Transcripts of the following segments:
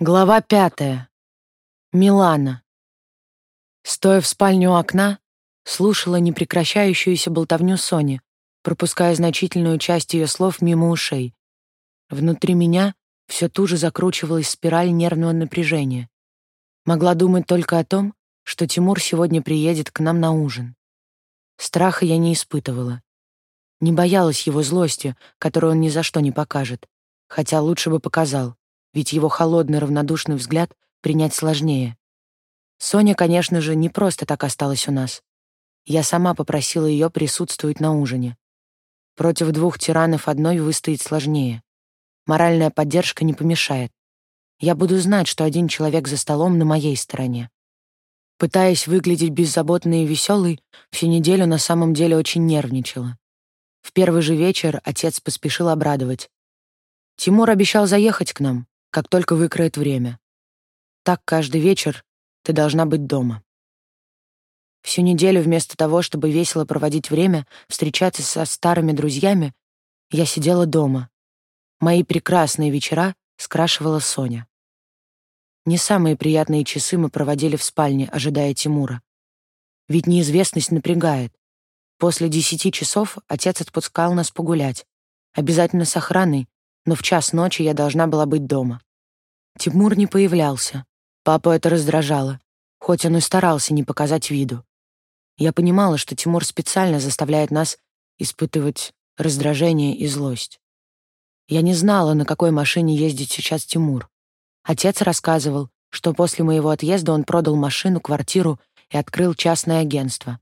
Глава пятая. Милана. Стоя в спальне у окна, слушала непрекращающуюся болтовню Сони, пропуская значительную часть ее слов мимо ушей. Внутри меня все туже закручивалась спираль нервного напряжения. Могла думать только о том, что Тимур сегодня приедет к нам на ужин. Страха я не испытывала. Не боялась его злости, которую он ни за что не покажет, хотя лучше бы показал, ведь его холодный равнодушный взгляд принять сложнее. Соня, конечно же, не просто так осталась у нас. Я сама попросила ее присутствовать на ужине. Против двух тиранов одной выстоять сложнее. Моральная поддержка не помешает. Я буду знать, что один человек за столом на моей стороне. Пытаясь выглядеть беззаботной и веселой, всю неделю на самом деле очень нервничала. В первый же вечер отец поспешил обрадовать. Тимур обещал заехать к нам, как только выкроет время. Так каждый вечер ты должна быть дома. Всю неделю вместо того, чтобы весело проводить время, встречаться со старыми друзьями, я сидела дома. Мои прекрасные вечера скрашивала Соня. Не самые приятные часы мы проводили в спальне, ожидая Тимура. Ведь неизвестность напрягает. После десяти часов отец отпускал нас погулять. Обязательно с охраной, но в час ночи я должна была быть дома. Тимур не появлялся. Папу это раздражало, хоть он и старался не показать виду. Я понимала, что Тимур специально заставляет нас испытывать раздражение и злость. Я не знала, на какой машине ездит сейчас Тимур. Отец рассказывал, что после моего отъезда он продал машину, квартиру и открыл частное агентство.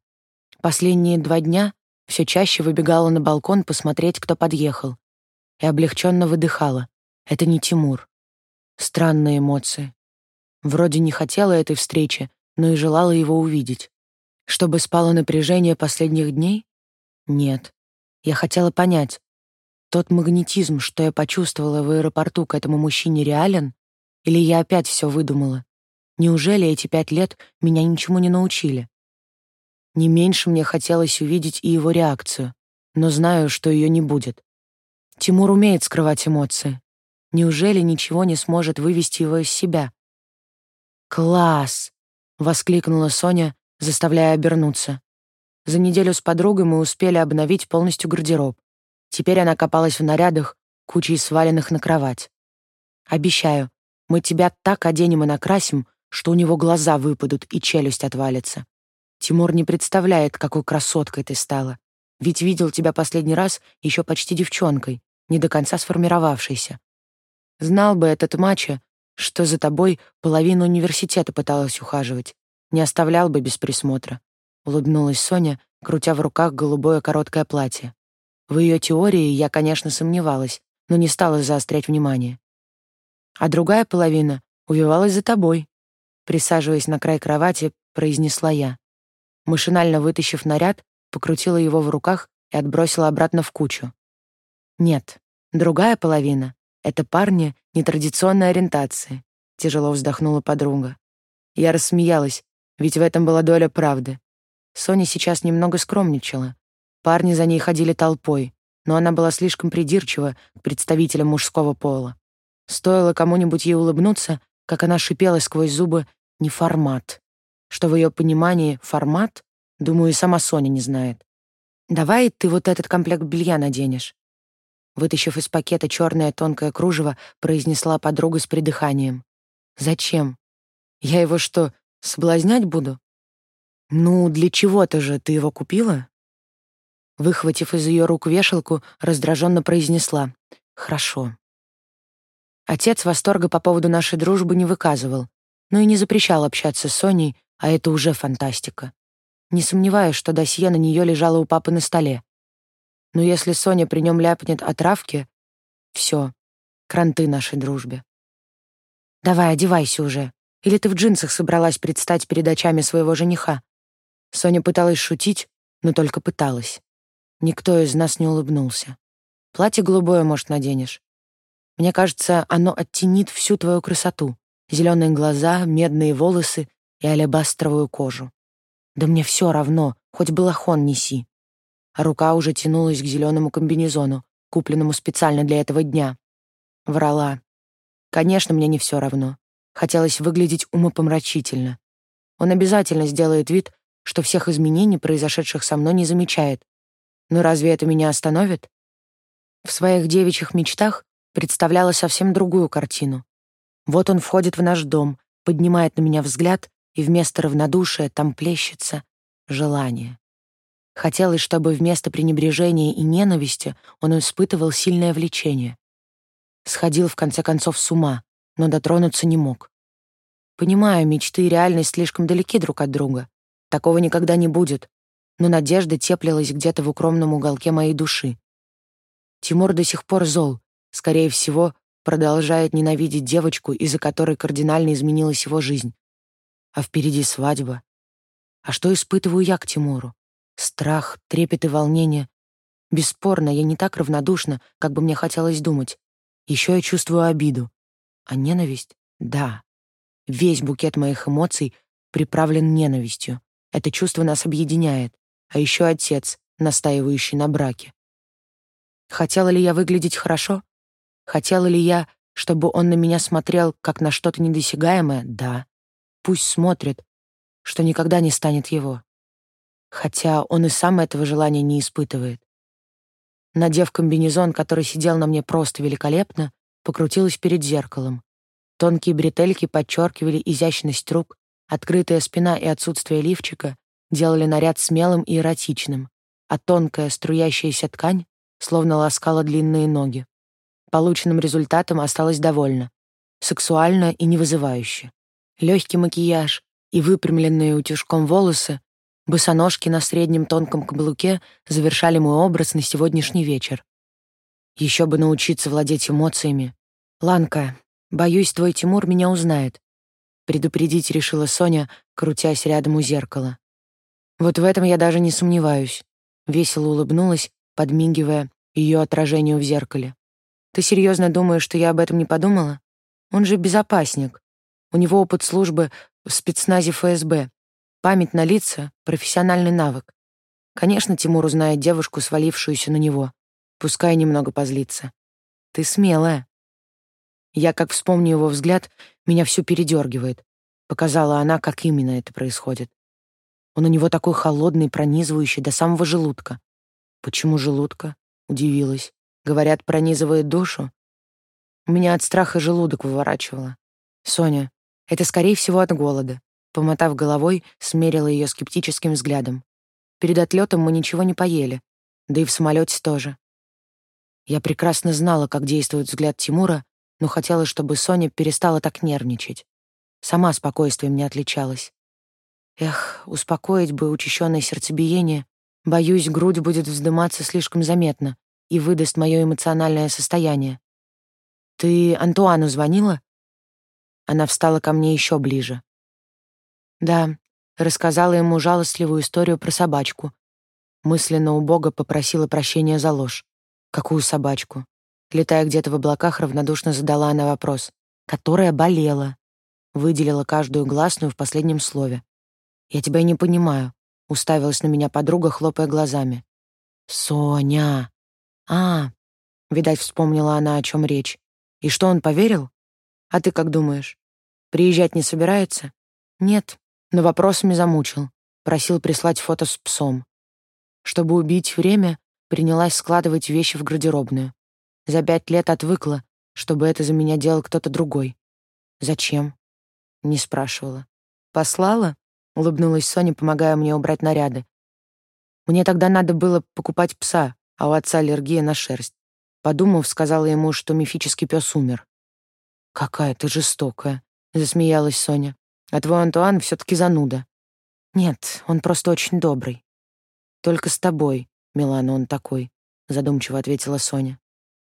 Последние два дня все чаще выбегала на балкон посмотреть, кто подъехал, и облегченно выдыхала. Это не Тимур. Странные эмоции. Вроде не хотела этой встречи, но и желала его увидеть. Чтобы спало напряжение последних дней? Нет. Я хотела понять, тот магнетизм, что я почувствовала в аэропорту к этому мужчине, реален? Или я опять все выдумала? Неужели эти пять лет меня ничему не научили? Не меньше мне хотелось увидеть и его реакцию, но знаю, что ее не будет. Тимур умеет скрывать эмоции. Неужели ничего не сможет вывести его из себя? «Класс!» — воскликнула Соня, заставляя обернуться. За неделю с подругой мы успели обновить полностью гардероб. Теперь она копалась в нарядах, кучей сваленных на кровать. «Обещаю, мы тебя так оденем и накрасим, что у него глаза выпадут и челюсть отвалится. Тимур не представляет, какой красоткой ты стала. Ведь видел тебя последний раз еще почти девчонкой, не до конца сформировавшейся. Знал бы этот мачо, что за тобой половина университета пыталась ухаживать. Не оставлял бы без присмотра. Улыбнулась Соня, крутя в руках голубое короткое платье. В ее теории я, конечно, сомневалась, но не стала заострять внимание. А другая половина увивалась за тобой. Присаживаясь на край кровати, произнесла я. Машинально вытащив наряд, покрутила его в руках и отбросила обратно в кучу. Нет, другая половина — это парни нетрадиционной ориентации, тяжело вздохнула подруга. Я рассмеялась, ведь в этом была доля правды. Соня сейчас немного скромничала. Парни за ней ходили толпой, но она была слишком придирчива к представителям мужского пола. Стоило кому-нибудь ей улыбнуться, как она шипела сквозь зубы «не формат» что в ее понимании формат, думаю, и сама Соня не знает. «Давай ты вот этот комплект белья наденешь». Вытащив из пакета черное тонкое кружево, произнесла подруга с придыханием. «Зачем? Я его что, соблазнять буду?» «Ну, для чего-то же ты его купила?» Выхватив из ее рук вешалку, раздраженно произнесла. «Хорошо». Отец восторга по поводу нашей дружбы не выказывал, но и не запрещал общаться с Соней, а это уже фантастика. Не сомневаюсь, что досье на нее лежало у папы на столе. Но если Соня при нем ляпнет о травке, все, кранты нашей дружбе. Давай, одевайся уже. Или ты в джинсах собралась предстать перед очами своего жениха? Соня пыталась шутить, но только пыталась. Никто из нас не улыбнулся. Платье голубое, может, наденешь. Мне кажется, оно оттенит всю твою красоту. Зеленые глаза, медные волосы и алебастровую кожу. Да мне все равно, хоть балахон неси. А рука уже тянулась к зеленому комбинезону, купленному специально для этого дня. Врала. Конечно, мне не все равно. Хотелось выглядеть умопомрачительно. Он обязательно сделает вид, что всех изменений, произошедших со мной, не замечает. Но разве это меня остановит? В своих девичьих мечтах представляла совсем другую картину. Вот он входит в наш дом, поднимает на меня взгляд, и вместо равнодушия там плещется желание. Хотелось, чтобы вместо пренебрежения и ненависти он испытывал сильное влечение. Сходил, в конце концов, с ума, но дотронуться не мог. Понимаю, мечты и реальность слишком далеки друг от друга. Такого никогда не будет. Но надежда теплилась где-то в укромном уголке моей души. Тимур до сих пор зол. Скорее всего, продолжает ненавидеть девочку, из-за которой кардинально изменилась его жизнь. А впереди свадьба. А что испытываю я к Тимуру? Страх, трепет и волнение. Бесспорно, я не так равнодушна, как бы мне хотелось думать. Еще я чувствую обиду. А ненависть? Да. Весь букет моих эмоций приправлен ненавистью. Это чувство нас объединяет. А еще отец, настаивающий на браке. Хотела ли я выглядеть хорошо? Хотела ли я, чтобы он на меня смотрел, как на что-то недосягаемое? Да. Пусть смотрит, что никогда не станет его хотя он и сам этого желания не испытывает. Надев комбинезон, который сидел на мне просто великолепно, покрутилась перед зеркалом. Тонкие бретельки подчеркивали изящность рук, открытая спина и отсутствие лифчика делали наряд смелым и эротичным, а тонкая струящаяся ткань словно ласкала длинные ноги. Полученным результатом осталась довольна. Сексуально и невызывающе. Легкий макияж и выпрямленные утюжком волосы Босоножки на среднем тонком каблуке завершали мой образ на сегодняшний вечер. Еще бы научиться владеть эмоциями. «Ланка, боюсь, твой Тимур меня узнает», — предупредить решила Соня, крутясь рядом у зеркала. Вот в этом я даже не сомневаюсь. Весело улыбнулась, подмигивая ее отражению в зеркале. «Ты серьезно думаешь, что я об этом не подумала? Он же безопасник. У него опыт службы в спецназе ФСБ. Память на лица — профессиональный навык. Конечно, Тимур узнает девушку, свалившуюся на него. Пускай немного позлится. Ты смелая. Я, как вспомню его взгляд, меня всё передергивает. Показала она, как именно это происходит. Он у него такой холодный, пронизывающий до самого желудка. Почему желудка? Удивилась. Говорят, пронизывает душу. У меня от страха желудок выворачивало. Соня, это, скорее всего, от голода. Помотав головой, смерила ее скептическим взглядом. Перед отлетом мы ничего не поели, да и в самолете тоже. Я прекрасно знала, как действует взгляд Тимура, но хотела, чтобы Соня перестала так нервничать. Сама спокойствием не отличалась. Эх, успокоить бы учащенное сердцебиение. Боюсь, грудь будет вздыматься слишком заметно и выдаст мое эмоциональное состояние. «Ты Антуану звонила?» Она встала ко мне еще ближе. Да, рассказала ему жалостливую историю про собачку. Мысленно у Бога попросила прощения за ложь. Какую собачку? Летая где-то в облаках, равнодушно задала она вопрос. Которая болела. Выделила каждую гласную в последнем слове. «Я тебя не понимаю», — уставилась на меня подруга, хлопая глазами. «Соня!» «А!» — видать, вспомнила она, о чем речь. «И что, он поверил? А ты как думаешь? Приезжать не собирается?» «Нет, но вопросами замучил, просил прислать фото с псом. Чтобы убить время, принялась складывать вещи в гардеробную. За пять лет отвыкла, чтобы это за меня делал кто-то другой. «Зачем?» — не спрашивала. «Послала?» — улыбнулась Соня, помогая мне убрать наряды. «Мне тогда надо было покупать пса, а у отца аллергия на шерсть. Подумав, сказала ему, что мифический пес умер. «Какая ты жестокая», — засмеялась Соня. А твой Антуан все таки зануда. Нет, он просто очень добрый. Только с тобой, Милана, он такой, задумчиво ответила Соня.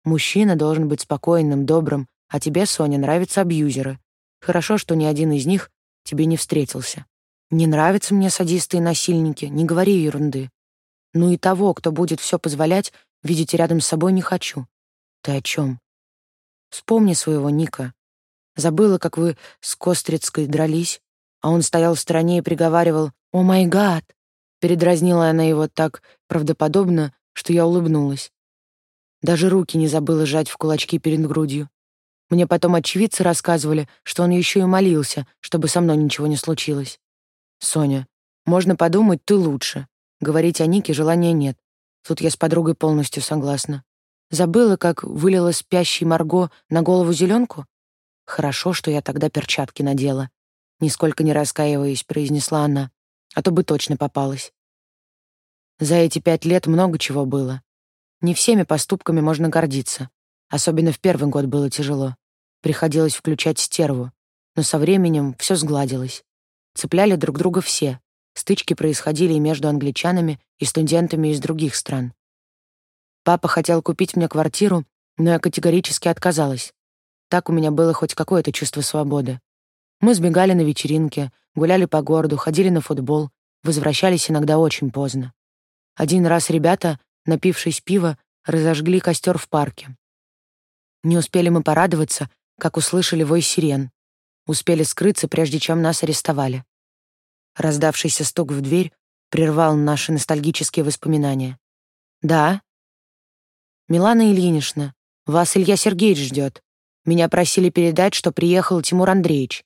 Мужчина должен быть спокойным, добрым, а тебе, Соня, нравятся абьюзеры. Хорошо, что ни один из них тебе не встретился. Не нравятся мне садисты и насильники, не говори ерунды. Ну и того, кто будет все позволять, видеть рядом с собой не хочу. Ты о чем? Вспомни своего Ника. Забыла, как вы с Кострицкой дрались, а он стоял в стороне и приговаривал «О май гад!» Передразнила она его так правдоподобно, что я улыбнулась. Даже руки не забыла сжать в кулачки перед грудью. Мне потом очевидцы рассказывали, что он еще и молился, чтобы со мной ничего не случилось. Соня, можно подумать, ты лучше. Говорить о Нике желания нет. Тут я с подругой полностью согласна. Забыла, как вылила спящий Марго на голову зеленку? Хорошо, что я тогда перчатки надела. Нисколько не раскаиваясь, произнесла она, а то бы точно попалась. За эти пять лет много чего было. Не всеми поступками можно гордиться. Особенно в первый год было тяжело. Приходилось включать стерву. Но со временем все сгладилось. Цепляли друг друга все. Стычки происходили и между англичанами, и студентами из других стран. Папа хотел купить мне квартиру, но я категорически отказалась. Так у меня было хоть какое-то чувство свободы. Мы сбегали на вечеринки, гуляли по городу, ходили на футбол, возвращались иногда очень поздно. Один раз ребята, напившись пива, разожгли костер в парке. Не успели мы порадоваться, как услышали вой сирен. Успели скрыться, прежде чем нас арестовали. Раздавшийся стук в дверь прервал наши ностальгические воспоминания. «Да?» «Милана Ильинична, вас Илья Сергеевич ждет. Меня просили передать, что приехал Тимур Андреевич».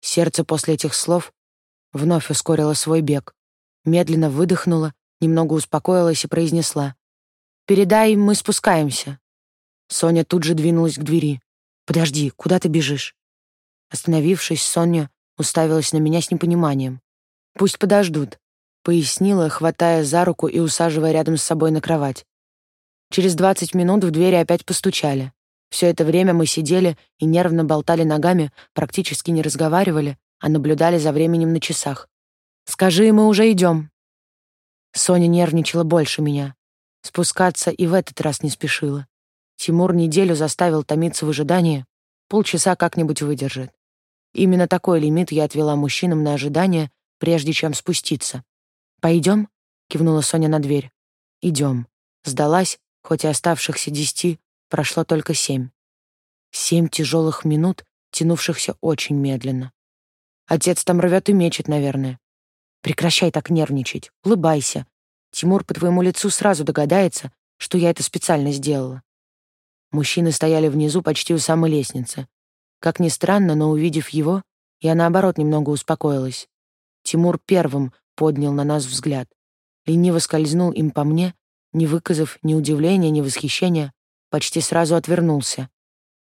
Сердце после этих слов вновь ускорило свой бег, медленно выдохнуло, немного успокоилась и произнесла. «Передай, мы спускаемся». Соня тут же двинулась к двери. «Подожди, куда ты бежишь?» Остановившись, Соня уставилась на меня с непониманием. «Пусть подождут», — пояснила, хватая за руку и усаживая рядом с собой на кровать. Через двадцать минут в двери опять постучали. Все это время мы сидели и нервно болтали ногами, практически не разговаривали, а наблюдали за временем на часах. «Скажи, мы уже идем». Соня нервничала больше меня. Спускаться и в этот раз не спешила. Тимур неделю заставил томиться в ожидании, полчаса как-нибудь выдержит. Именно такой лимит я отвела мужчинам на ожидание, прежде чем спуститься. «Пойдем?» — кивнула Соня на дверь. «Идем». Сдалась, хоть и оставшихся десяти прошло только семь. Семь тяжелых минут, тянувшихся очень медленно. Отец там рвет и мечет, наверное. Прекращай так нервничать, улыбайся. Тимур по твоему лицу сразу догадается, что я это специально сделала. Мужчины стояли внизу почти у самой лестницы. Как ни странно, но увидев его, я наоборот немного успокоилась. Тимур первым поднял на нас взгляд. Лениво скользнул им по мне, не выказав ни удивления, ни восхищения, почти сразу отвернулся.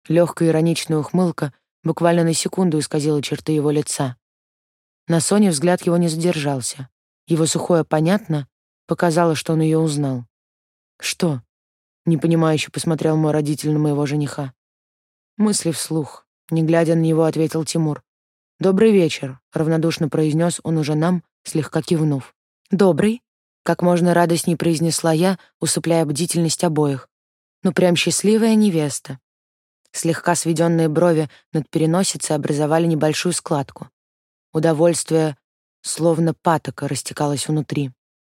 Легкая ироничная ухмылка буквально на секунду исказила черты его лица. На Соне взгляд его не задержался. Его сухое «понятно» показало, что он ее узнал. «Что?» — непонимающе посмотрел мой родитель на моего жениха. Мысли вслух. Не глядя на него, ответил Тимур. «Добрый вечер», — равнодушно произнес он уже нам, слегка кивнув. «Добрый», — как можно радостней произнесла я, усыпляя бдительность обоих. «Ну прям счастливая невеста». Слегка сведенные брови над переносицей образовали небольшую складку. Удовольствие, словно патока, растекалось внутри.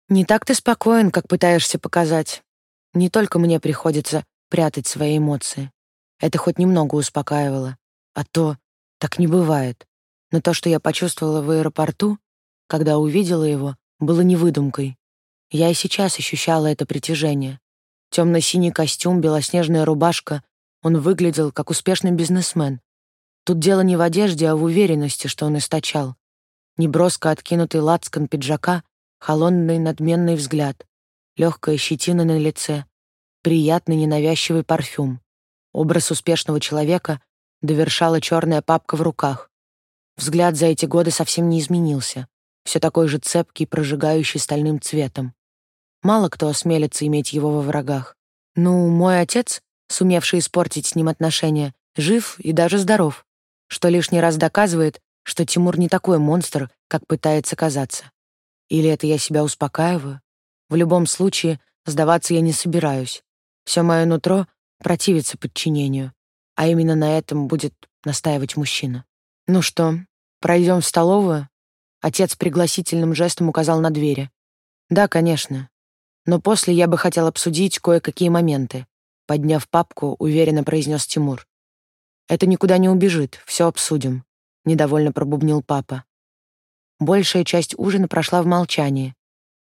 «Не так ты спокоен, как пытаешься показать. Не только мне приходится прятать свои эмоции. Это хоть немного успокаивало. А то так не бывает. Но то, что я почувствовала в аэропорту, когда увидела его, было не выдумкой. Я и сейчас ощущала это притяжение. Темно-синий костюм, белоснежная рубашка. Он выглядел как успешный бизнесмен. Тут дело не в одежде, а в уверенности, что он источал. Неброско откинутый лацкан пиджака, холодный надменный взгляд, легкая щетина на лице, приятный ненавязчивый парфюм. Образ успешного человека, довершала черная папка в руках. Взгляд за эти годы совсем не изменился, все такой же цепкий, прожигающий стальным цветом. Мало кто осмелится иметь его во врагах. Ну, мой отец, сумевший испортить с ним отношения, жив и даже здоров, что лишний раз доказывает, что Тимур не такой монстр, как пытается казаться. Или это я себя успокаиваю? В любом случае, сдаваться я не собираюсь. Все мое нутро противится подчинению а именно на этом будет настаивать мужчина. «Ну что, пройдем в столовую?» Отец пригласительным жестом указал на двери. «Да, конечно. Но после я бы хотел обсудить кое-какие моменты», подняв папку, уверенно произнес Тимур. «Это никуда не убежит, все обсудим», — недовольно пробубнил папа. Большая часть ужина прошла в молчании.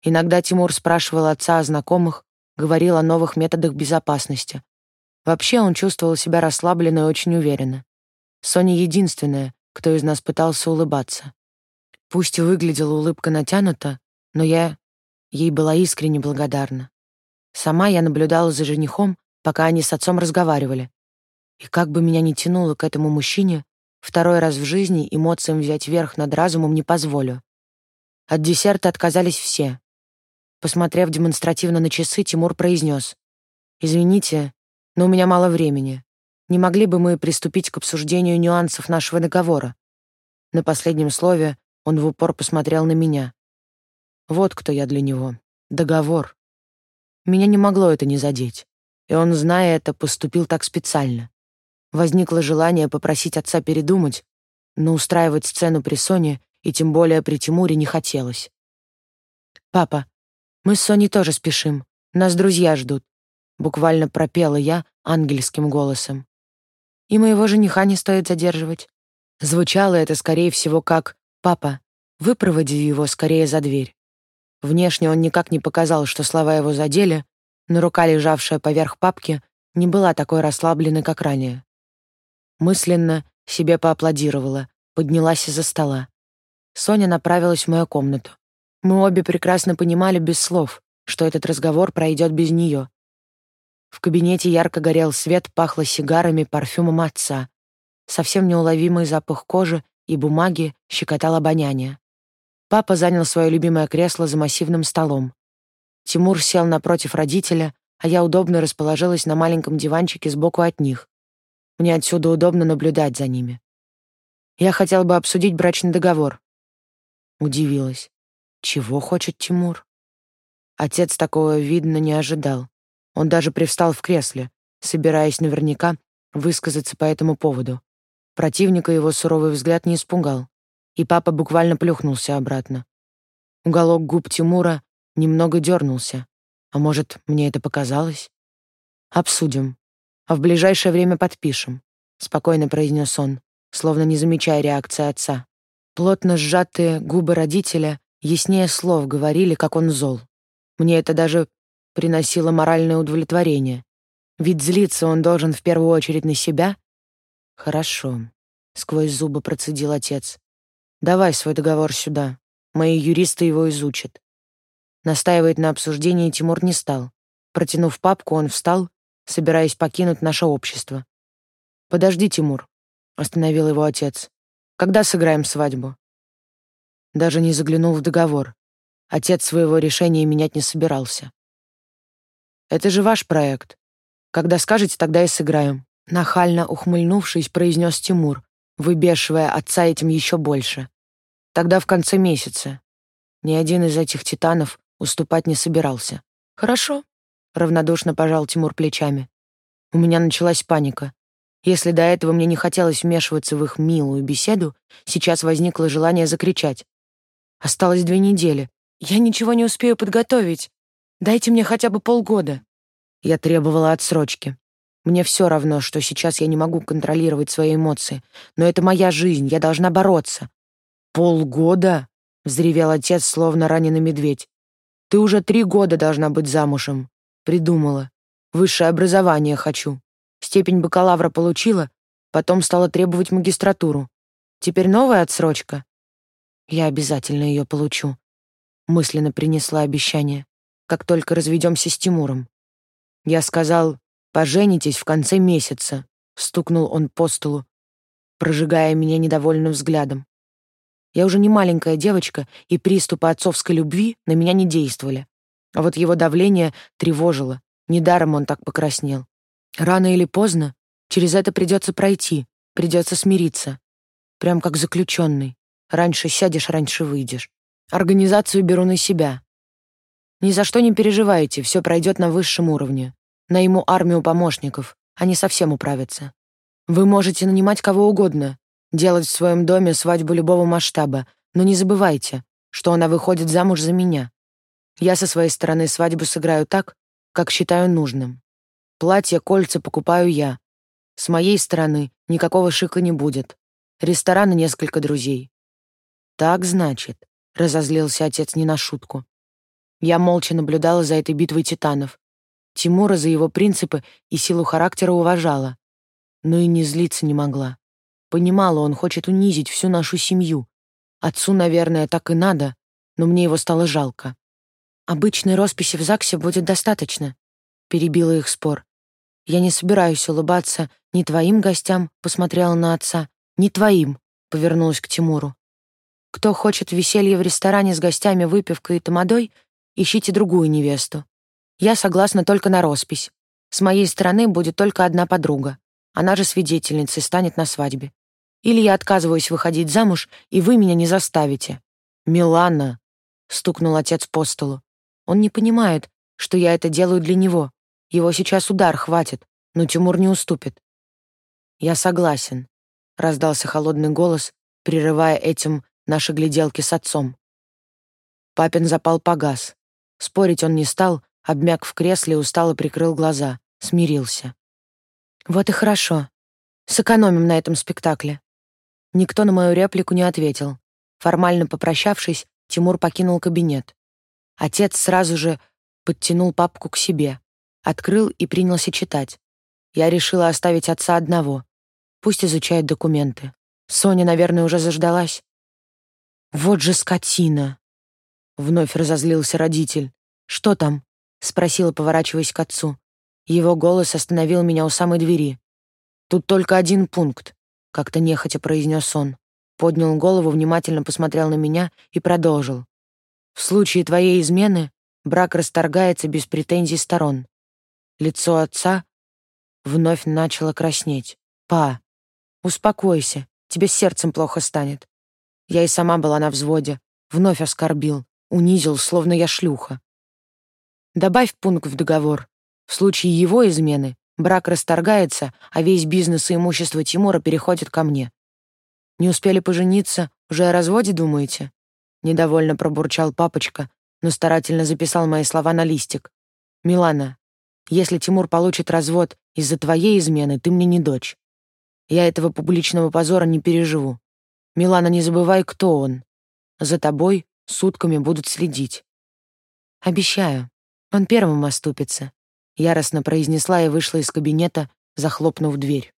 Иногда Тимур спрашивал отца о знакомых, говорил о новых методах безопасности, Вообще он чувствовал себя расслабленно и очень уверенно. Соня единственная, кто из нас пытался улыбаться. Пусть и выглядела улыбка натянута, но я ей была искренне благодарна. Сама я наблюдала за женихом, пока они с отцом разговаривали. И как бы меня ни тянуло к этому мужчине, второй раз в жизни эмоциям взять верх над разумом не позволю. От десерта отказались все. Посмотрев демонстративно на часы, Тимур произнес. «Извините, но у меня мало времени. Не могли бы мы приступить к обсуждению нюансов нашего договора?» На последнем слове он в упор посмотрел на меня. Вот кто я для него. Договор. Меня не могло это не задеть. И он, зная это, поступил так специально. Возникло желание попросить отца передумать, но устраивать сцену при Соне и тем более при Тимуре не хотелось. «Папа, мы с Соней тоже спешим. Нас друзья ждут», — буквально пропела я ангельским голосом и моего жениха не стоит задерживать. Звучало это, скорее всего, как «Папа, выпроводи его скорее за дверь». Внешне он никак не показал, что слова его задели, но рука, лежавшая поверх папки, не была такой расслабленной, как ранее. Мысленно себе поаплодировала, поднялась из-за стола. Соня направилась в мою комнату. Мы обе прекрасно понимали без слов, что этот разговор пройдет без нее. В кабинете ярко горел свет, пахло сигарами, парфюмом отца. Совсем неуловимый запах кожи и бумаги щекотал обоняние. Папа занял свое любимое кресло за массивным столом. Тимур сел напротив родителя, а я удобно расположилась на маленьком диванчике сбоку от них. Мне отсюда удобно наблюдать за ними. Я хотела бы обсудить брачный договор. Удивилась. Чего хочет Тимур? Отец такого, видно, не ожидал. Он даже привстал в кресле, собираясь наверняка высказаться по этому поводу. Противника его суровый взгляд не испугал, и папа буквально плюхнулся обратно. Уголок губ Тимура немного дернулся. А может, мне это показалось? «Обсудим. А в ближайшее время подпишем», — спокойно произнес он, словно не замечая реакции отца. Плотно сжатые губы родителя яснее слов говорили, как он зол. Мне это даже приносило моральное удовлетворение. Ведь злиться он должен в первую очередь на себя. «Хорошо», — сквозь зубы процедил отец. «Давай свой договор сюда. Мои юристы его изучат». Настаивать на обсуждении Тимур не стал. Протянув папку, он встал, собираясь покинуть наше общество. «Подожди, Тимур», — остановил его отец. «Когда сыграем свадьбу?» Даже не заглянул в договор. Отец своего решения менять не собирался. Это же ваш проект. Когда скажете, тогда и сыграем». Нахально ухмыльнувшись, произнес Тимур, выбешивая отца этим еще больше. Тогда в конце месяца. Ни один из этих титанов уступать не собирался. «Хорошо», — равнодушно пожал Тимур плечами. У меня началась паника. Если до этого мне не хотелось вмешиваться в их милую беседу, сейчас возникло желание закричать. Осталось две недели. Я ничего не успею подготовить. Дайте мне хотя бы полгода. Я требовала отсрочки. Мне все равно, что сейчас я не могу контролировать свои эмоции, но это моя жизнь, я должна бороться. Полгода? взревел отец, словно раненый медведь. Ты уже три года должна быть замужем. Придумала. Высшее образование хочу. Степень бакалавра получила, потом стала требовать магистратуру. Теперь новая отсрочка. Я обязательно ее получу. Мысленно принесла обещание как только разведемся с Тимуром. Я сказал, поженитесь в конце месяца, стукнул он по столу, прожигая меня недовольным взглядом. Я уже не маленькая девочка, и приступы отцовской любви на меня не действовали. А вот его давление тревожило. Недаром он так покраснел. Рано или поздно через это придется пройти, придется смириться. Прям как заключенный. Раньше сядешь, раньше выйдешь. Организацию беру на себя. Ни за что не переживайте, все пройдет на высшем уровне. Найму армию помощников, они совсем управятся. Вы можете нанимать кого угодно, делать в своем доме свадьбу любого масштаба, но не забывайте, что она выходит замуж за меня. Я со своей стороны свадьбу сыграю так, как считаю нужным. Платье, кольца покупаю я. С моей стороны никакого шика не будет. Ресторан и несколько друзей. Так, значит, разозлился отец не на шутку. Я молча наблюдала за этой битвой титанов. Тимура за его принципы и силу характера уважала. Но и не злиться не могла. Понимала, он хочет унизить всю нашу семью. Отцу, наверное, так и надо, но мне его стало жалко. «Обычной росписи в ЗАГСе будет достаточно», — перебила их спор. «Я не собираюсь улыбаться ни твоим гостям», — посмотрела на отца, «ни твоим», — повернулась к Тимуру. «Кто хочет веселья в ресторане с гостями, выпивкой и тамадой, ищите другую невесту. Я согласна только на роспись. С моей стороны будет только одна подруга. Она же свидетельницей станет на свадьбе. Или я отказываюсь выходить замуж, и вы меня не заставите». «Милана», — стукнул отец по столу. «Он не понимает, что я это делаю для него. Его сейчас удар хватит, но Тимур не уступит». «Я согласен», — раздался холодный голос, прерывая этим наши гляделки с отцом. Папин запал погас. Спорить он не стал, обмяк в кресле, устало прикрыл глаза, смирился. «Вот и хорошо. Сэкономим на этом спектакле». Никто на мою реплику не ответил. Формально попрощавшись, Тимур покинул кабинет. Отец сразу же подтянул папку к себе, открыл и принялся читать. Я решила оставить отца одного. Пусть изучает документы. Соня, наверное, уже заждалась. «Вот же скотина!» Вновь разозлился родитель. «Что там?» — спросила, поворачиваясь к отцу. Его голос остановил меня у самой двери. «Тут только один пункт как-то нехотя произнес он. Поднял голову, внимательно посмотрел на меня и продолжил. В случае твоей измены брак расторгается без претензий сторон. Лицо отца вновь начало краснеть. «Па, успокойся, тебе сердцем плохо станет». Я и сама была на взводе, вновь оскорбил, унизил, словно я шлюха. Добавь пункт в договор. В случае его измены Брак расторгается, а весь бизнес и имущество Тимура переходит ко мне. Не успели пожениться, уже о разводе думаете? Недовольно пробурчал папочка, но старательно записал мои слова на листик. «Милана, если Тимур получит развод из-за твоей измены, ты мне не дочь. Я этого публичного позора не переживу. Милана, не забывай, кто он. За тобой сутками будут следить. Обещаю, он первым оступится. Яростно произнесла и вышла из кабинета, захлопнув дверь.